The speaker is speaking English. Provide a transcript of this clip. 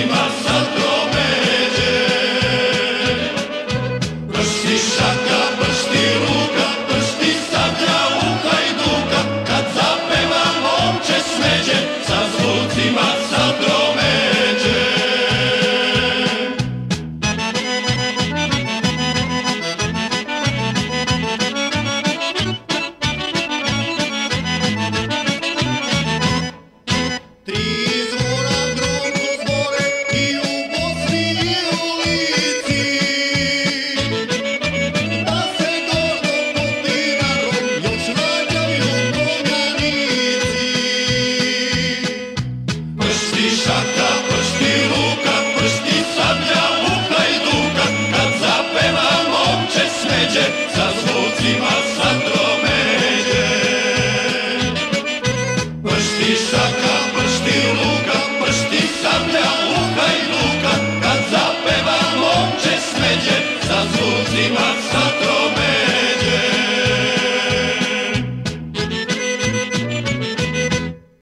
Simba.